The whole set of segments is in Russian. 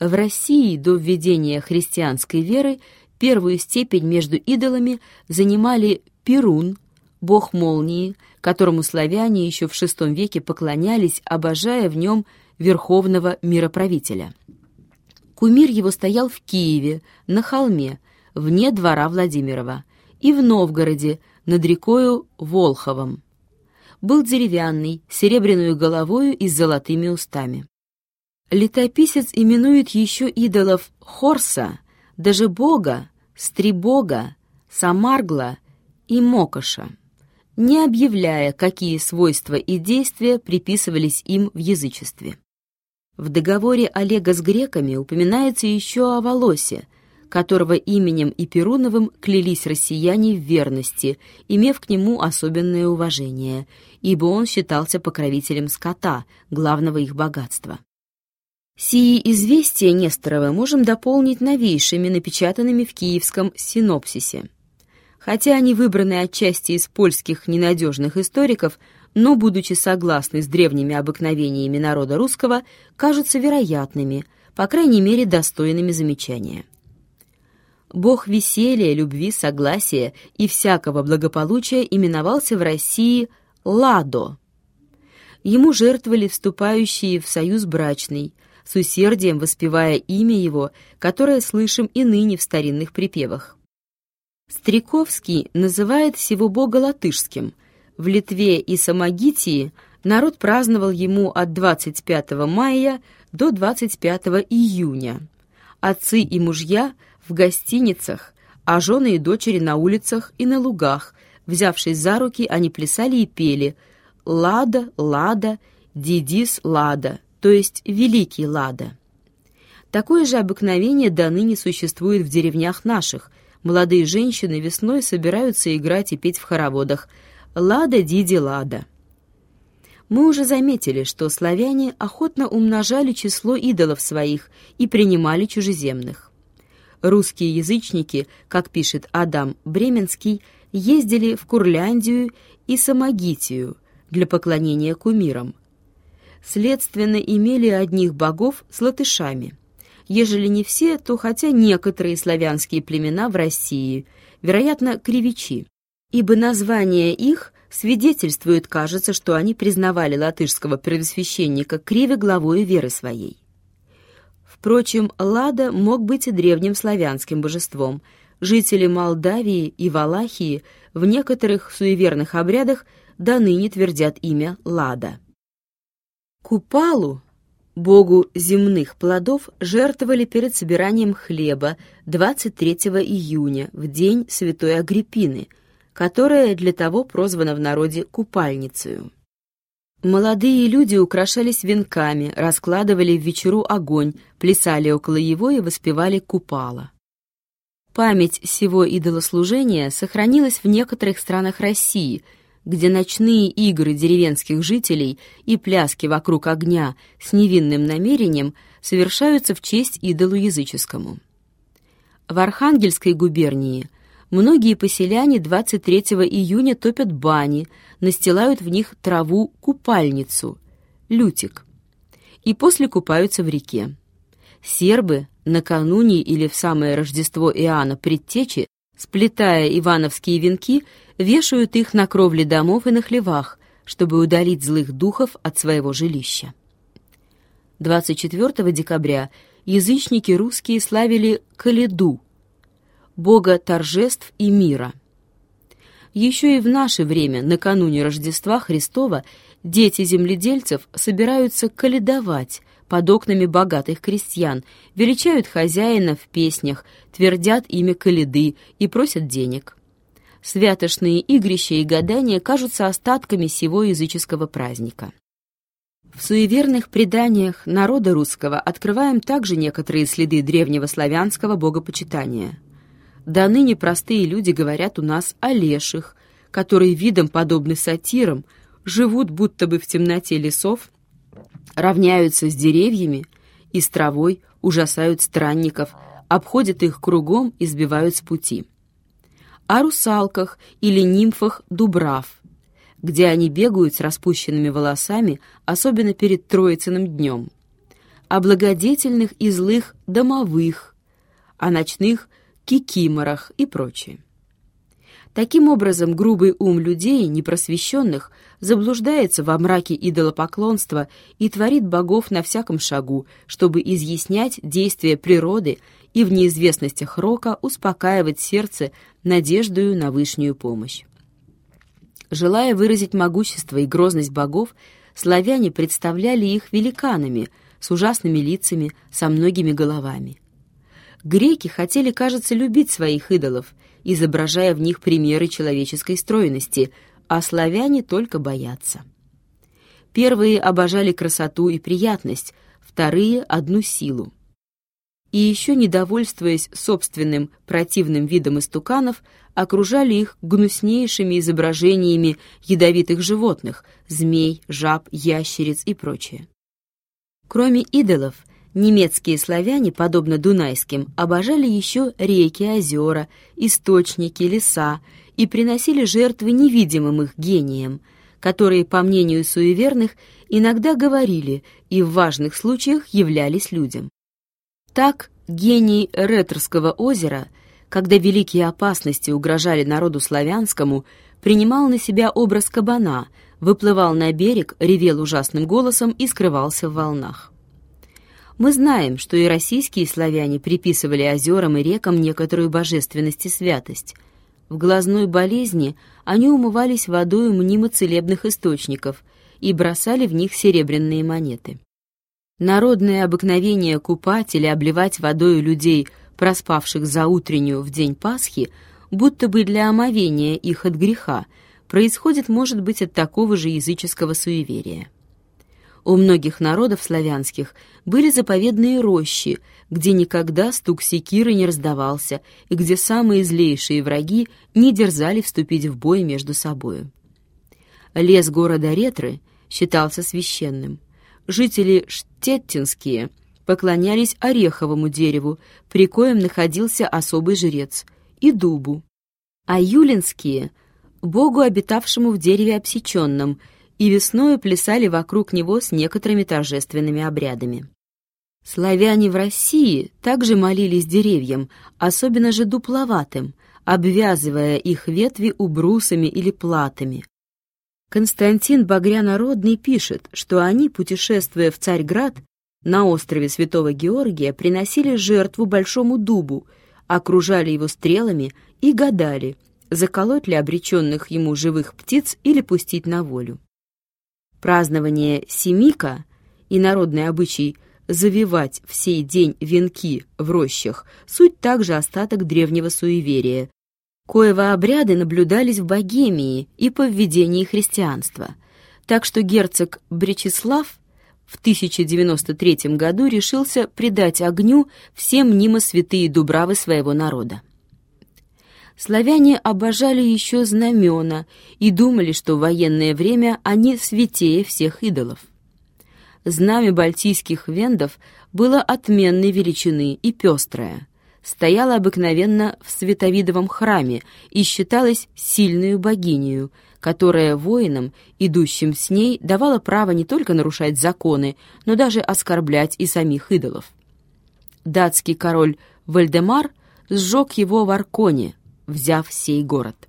В России до введения христианской веры первую степень между идолами занимали Перун, бог молнии, которому славяне еще в VI веке поклонялись, обожая в нем верховного мироправителя. Кумир его стоял в Киеве, на холме, вне двора Владимирова, и в Новгороде, над рекою Волховом. Был деревянный, серебряную головою и с золотыми устами. Летописец именует еще идолов Хорса, даже Бога, Стрибога, Самаргла и Мокоша, не объявляя, какие свойства и действия приписывались им в язычестве. В договоре Олега с греками упоминается еще о Волосе, которого именем и Перуновым клялись россияне в верности, имев к нему особенное уважение, ибо он считался покровителем скота, главного их богатства. Сии известия Несторова можем дополнить новейшими, напечатанными в киевском синопсисе. Хотя они выбраны отчасти из польских ненадежных историков, но, будучи согласны с древними обыкновениями народа русского, кажутся вероятными, по крайней мере, достойными замечания. Бог веселья, любви, согласия и всякого благополучия именовался в России Ладо. Ему жертвовали вступающие в союз брачный – с усердием воспевая имя его, которое слышим и ныне в старинных припевах. Стриковский называет всего бога латышским. В Литве и Самогитии народ праздновал ему от 25 мая до 25 июня. Отцы и мужья в гостиницах, а жены и дочери на улицах и на лугах. Взявшись за руки, они плясали и пели «Лада, лада, дидис, лада», то есть Великий Лада. Такое же обыкновение до ныне существует в деревнях наших. Молодые женщины весной собираются играть и петь в хороводах «Лада, Диди, Лада». Мы уже заметили, что славяне охотно умножали число идолов своих и принимали чужеземных. Русские язычники, как пишет Адам Бременский, ездили в Курляндию и Самогитию для поклонения кумирам, следственно, имели одних богов с латышами. Ежели не все, то хотя некоторые славянские племена в России, вероятно, кривичи, ибо название их свидетельствует, кажется, что они признавали латышского первосвященника Криве главой веры своей. Впрочем, Лада мог быть и древним славянским божеством. Жители Молдавии и Валахии в некоторых суеверных обрядах до ныне твердят имя Лада. Купалу, богу земных плодов, жертвовали перед собиранием хлеба 23 июня, в день Святой Агриппины, которая для того прозвана в народе Купальницею. Молодые люди украшались венками, раскладывали в вечеру огонь, плясали около его и воспевали купала. Память сего идолослужения сохранилась в некоторых странах России – где ночные игры деревенских жителей и пляски вокруг огня с невинным намерением совершаются в честь идолу языческому. В Архангельской губернии многие поселяне 23 июня топят бани, настилают в них траву-купальницу, лютик, и после купаются в реке. Сербы накануне или в самое Рождество Иоанна Предтечи, сплетая ивановские венки, вешают их на кровле домов и на хлевах, чтобы удалить злых духов от своего жилища. 24 декабря язычники русские славили Каледу, бога торжеств и мира. Еще и в наше время, накануне Рождества Христова, дети земледельцев собираются каледовать под окнами богатых крестьян, величают хозяина в песнях, твердят имя Каледы и просят денег святошные игрища и гадания кажутся остатками сего языческого праздника. В суеверных преданиях народа русского открываем также некоторые следы древнего славянского богопочитания. До ныне простые люди говорят у нас о леших, которые видом подобны сатирам, живут будто бы в темноте лесов, равняются с деревьями и с травой, ужасают странников, обходят их кругом и сбивают с пути о русалках или нимфах Дубрав, где они бегают с распущенными волосами, особенно перед Троицыным днем. о благодетельных и злых домовых, о ночных кикиморах и прочее. Таким образом, грубый ум людей, непросвещенных, заблуждается во мраке идолопоклонства и творит богов на всяком шагу, чтобы изъяснять действия природы и в неизвестностях рока успокаивать сердце надеждою на вышнюю помощь. Желая выразить могущество и грозность богов, славяне представляли их великанами с ужасными лицами, со многими головами. Греки хотели, кажется, любить своих идолов, изображая в них примеры человеческой стройности, а славяне только боятся. Первые обожали красоту и приятность, вторые — одну силу. И еще, недовольствуясь собственным противным видом истуканов, окружали их гнуснейшими изображениями ядовитых животных — змей, жаб, ящериц и прочее. Кроме идолов, немецкие славяне, подобно дунайским, обожали еще реки, озера, источники, леса и приносили жертвы невидимым их гениям, которые, по мнению суеверных, иногда говорили и в важных случаях являлись людям. Так гений Ретерского озера, когда великие опасности угрожали народу славянскому, принимал на себя образ кабана, выплывал на берег, ревел ужасным голосом и скрывался в волнах. Мы знаем, что и российские славяне приписывали озерам и рекам некоторую божественность и святость. В глазной болезни они умывались водой мнимо целебных источников и бросали в них серебряные монеты. Народное обыкновение купать или обливать водой людей, проспавших за утреннюю в день Пасхи, будто бы для омовения их от греха, происходит, может быть, от такого же языческого суеверия. У многих народов славянских были заповедные рощи, где никогда стук секиры не раздавался и где самые злейшие враги не дерзали вступить в бой между собою. Лес города Ретры считался священным. Жители Штеттинские поклонялись ореховому дереву, при коем находился особый жрец, и дубу, а юлинские — богу, обитавшему в дереве обсеченном — и весною плясали вокруг него с некоторыми торжественными обрядами. Славяне в России также молились деревьям, особенно же дупловатым, обвязывая их ветви убрусами или платами. Константин Багрянародный пишет, что они, путешествуя в Царьград, на острове Святого Георгия приносили жертву большому дубу, окружали его стрелами и гадали, заколоть ли обреченных ему живых птиц или пустить на волю. Празднование Семика и народный обычай завивать в сей день венки в рощах суть также остаток древнего суеверия, коего обряды наблюдались в Богемии и по введении христианства. Так что герцог Бречеслав в 1093 году решился предать огню все мнимо святые дубравы своего народа. Славяне обожали еще знамена и думали, что в военное время они святее всех идолов. Знамя бальтийских вендов было отменной величины и пестрое. Стояло обыкновенно в световидовом храме и считалось сильную богинею, которая воинам, идущим с ней, давала право не только нарушать законы, но даже оскорблять и самих идолов. Датский король Вальдемар сжег его в Арконе, взяв сей город.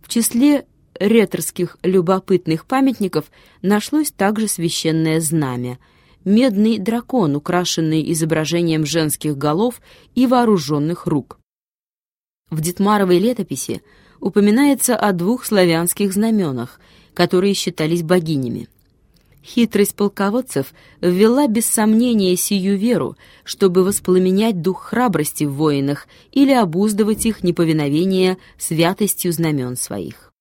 В числе реторских любопытных памятников нашлось также священное знамя — медный дракон, украшенный изображением женских голов и вооруженных рук. В Детмаровой летописи упоминается о двух славянских знаменах, которые считались богинями. Хитрость полководцев ввела без сомнения сию веру, чтобы воспламенять дух храбрости в воинах или обуздывать их неповиновение святостью знамен своих.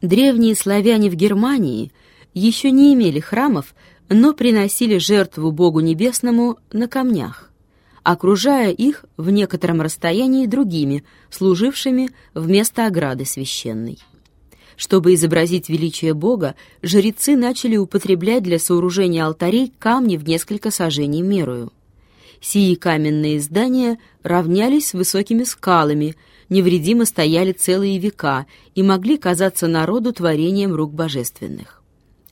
Древние славяне в Германии еще не имели храмов, но приносили жертву Богу Небесному на камнях, окружая их в некотором расстоянии другими, служившими вместо ограды священной. Чтобы изобразить величие Бога, жрецы начали употреблять для сооружения алтарей камни в несколько сажений мерою. Сии каменные здания равнялись высокими скалами, невредимо стояли целые века и могли казаться народу творением рук божественных.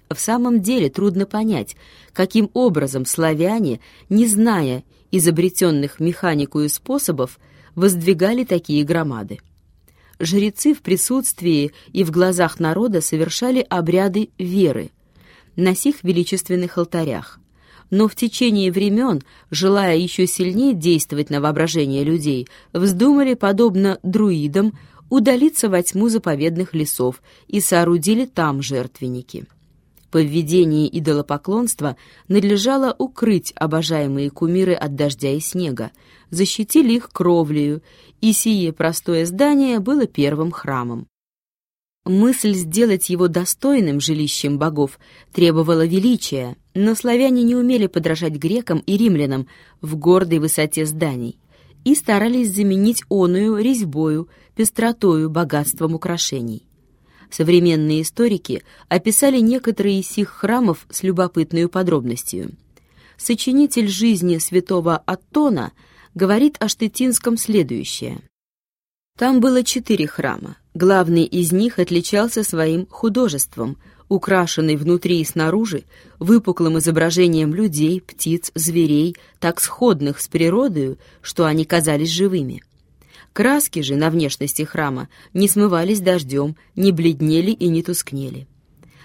В самом деле трудно понять, каким образом славяне, не зная изобретенных механикую способов, воздвигали такие громады. Жрецы в присутствии и в глазах народа совершали обряды веры на сих величественных алтарях. Но в течение времен, желая еще сильнее действовать на воображение людей, вздумали, подобно друидам, удалиться во тьму заповедных лесов и соорудили там жертвенники. По введении идолопоклонства надлежало укрыть обожаемые кумиры от дождя и снега, защитили их кровлею, и сие простое здание было первым храмом. Мысль сделать его достойным жилищем богов требовала величия, но славяне не умели подражать грекам и римлянам в гордой высоте зданий и старались заменить оную резьбою, пестротою, богатством украшений. Современные историки описали некоторые из сих храмов с любопытной подробностью. Сочинитель жизни святого Аттона говорит о Штетинском следующее. Там было четыре храма. Главный из них отличался своим художеством, украшенный внутри и снаружи выпуклым изображением людей, птиц, зверей, так сходных с природою, что они казались живыми. Краски же на внешности храма не смывались дождем, не бледнели и не тускнели.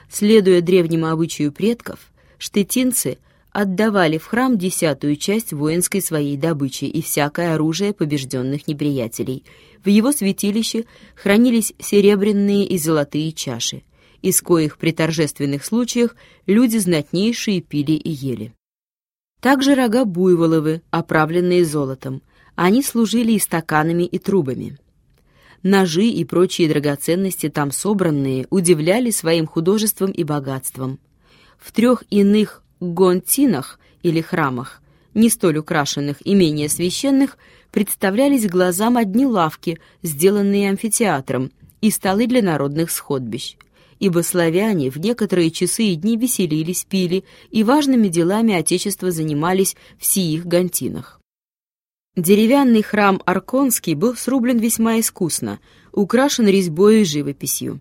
Следуя древнему обычаю предков, штетинцы отдавали в храм десятую часть воинской своей добычи и всякое оружие побежденных неприятелей. В его святилище хранились серебряные и золотые чаши, из коих при торжественных случаях люди знатнейшие пили и ели. Также рога буйволовы, оправленные золотом – они служили и стаканами, и трубами. Ножи и прочие драгоценности там собранные удивляли своим художеством и богатством. В трех иных гонтинах или храмах, не столь украшенных и менее священных, представлялись глазам одни лавки, сделанные амфитеатром, и столы для народных сходбищ. Ибо славяне в некоторые часы и дни веселились, пили и важными делами Отечества занимались в сиих гонтинах. Деревянный храм Арконский был срублен весьма искусно, украшен резьбой и живописью.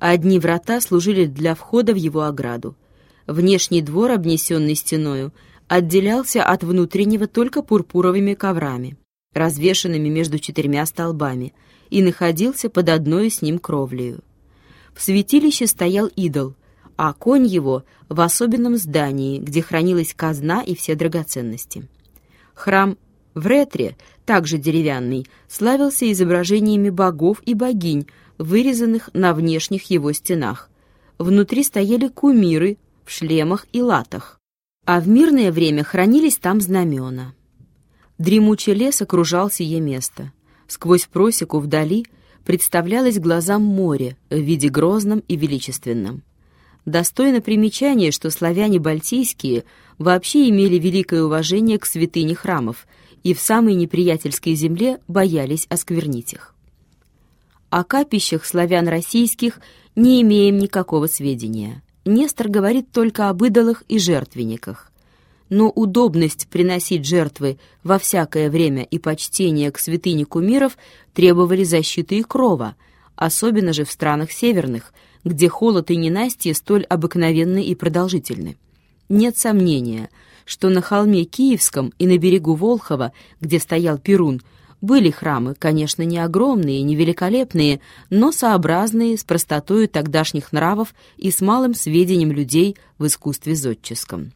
Одни врата служили для входа в его ограду. Внешний двор, обнесенный стеною, отделялся от внутреннего только пурпуровыми коврами, развешанными между четырьмя столбами, и находился под одной с ним кровлею. В святилище стоял идол, а конь его в особенном здании, где хранилась казна и все драгоценности. Храм в ретре, также деревянный, славился изображениями богов и богинь, вырезанных на внешних его стенах. Внутри стояли кумиры в шлемах и латах, а в мирное время хранились там знамена. Дремучий лес окружал сие место. Сквозь просеку вдали представлялось глазам море в виде грозном и величественном. Достойно примечания, что славяне бальтийские вообще имели великое уважение к святыне храмов и в самой неприятельской земле боялись осквернить их. О капищах славян российских не имеем никакого сведения. Нестор говорит только об идолах и жертвенниках. Но удобность приносить жертвы во всякое время и почтение к святыне кумиров требовали защиты и крова, особенно же в странах северных, где холод и ненастье столь обыкновенны и продолжительны. Нет сомнения – что на холме Киевском и на берегу Волхова, где стоял Перун, были храмы, конечно, не огромные, не великолепные, но сообразные с простотою тогдашних нравов и с малым сведением людей в искусстве зодческом.